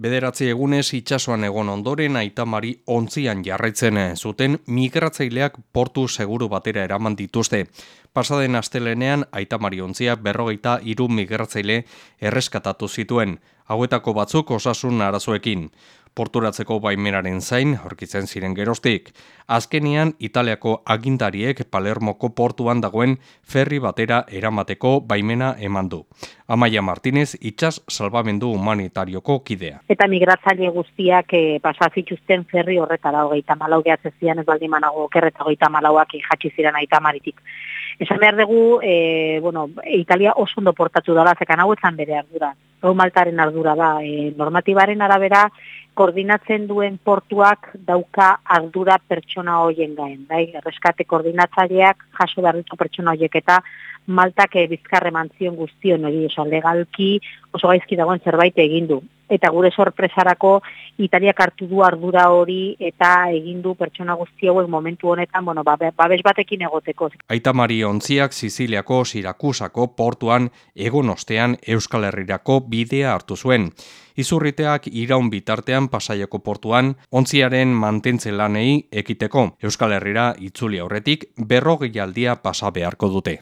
Bederatzi egunez itsasoan egon ondoren aitamari ontzian jarraitzen zuten migratzaileak portu seguru batera eraman dituzte. Pasaden astelenean aitamari ontzia berrogeita iru migratzaile erreskatatu zituen, hauetako batzuk osasun arazoekin porturatzeko baimenaren zain horkitzen ziren gerostik. Azkenian Italiako agintariek Palermoko portuan dagoen ferri batera eramateko baimena eman du. Amaia Martinez itxas salbamendu humanitarioko kidea. Eta migratzaile guztiak e, pasazituzten ferri horretara hogeita malau gehatzezian ez baldin manago kerreta hogeita malauak jatsi ziren aita maritik. Esan behar dugu, e, bueno, Italia oso ondo portatu dala, zekan hau bere ardura. Hau maltaren ardura da. E, normatibaren arabera, koordinatzen duen portuak dauka ardura pertsona hoien gain. Bai? Erreskate koordinatzaileak jaso behar ditu pertsona hoiek eta maltak bizkarre mantzion guztion hori, oso legalki oso gaizki dagoen zerbait egin du. Eta gure sorpresarako Italiak hartu du ardura hori eta egin du pertsona guzti hauek momentu honetan, bueno, babes batekin egoteko. Aita Mari Ontziak Siziliako Sirakusako portuan egon ostean Euskal Herrirako bidea hartu zuen. Izurriteak iraun bitartean pasaiako portuan, ontziaren mantentze lanei ekiteko. Euskal Herrira itzuli aurretik berrogei aldia pasa beharko dute.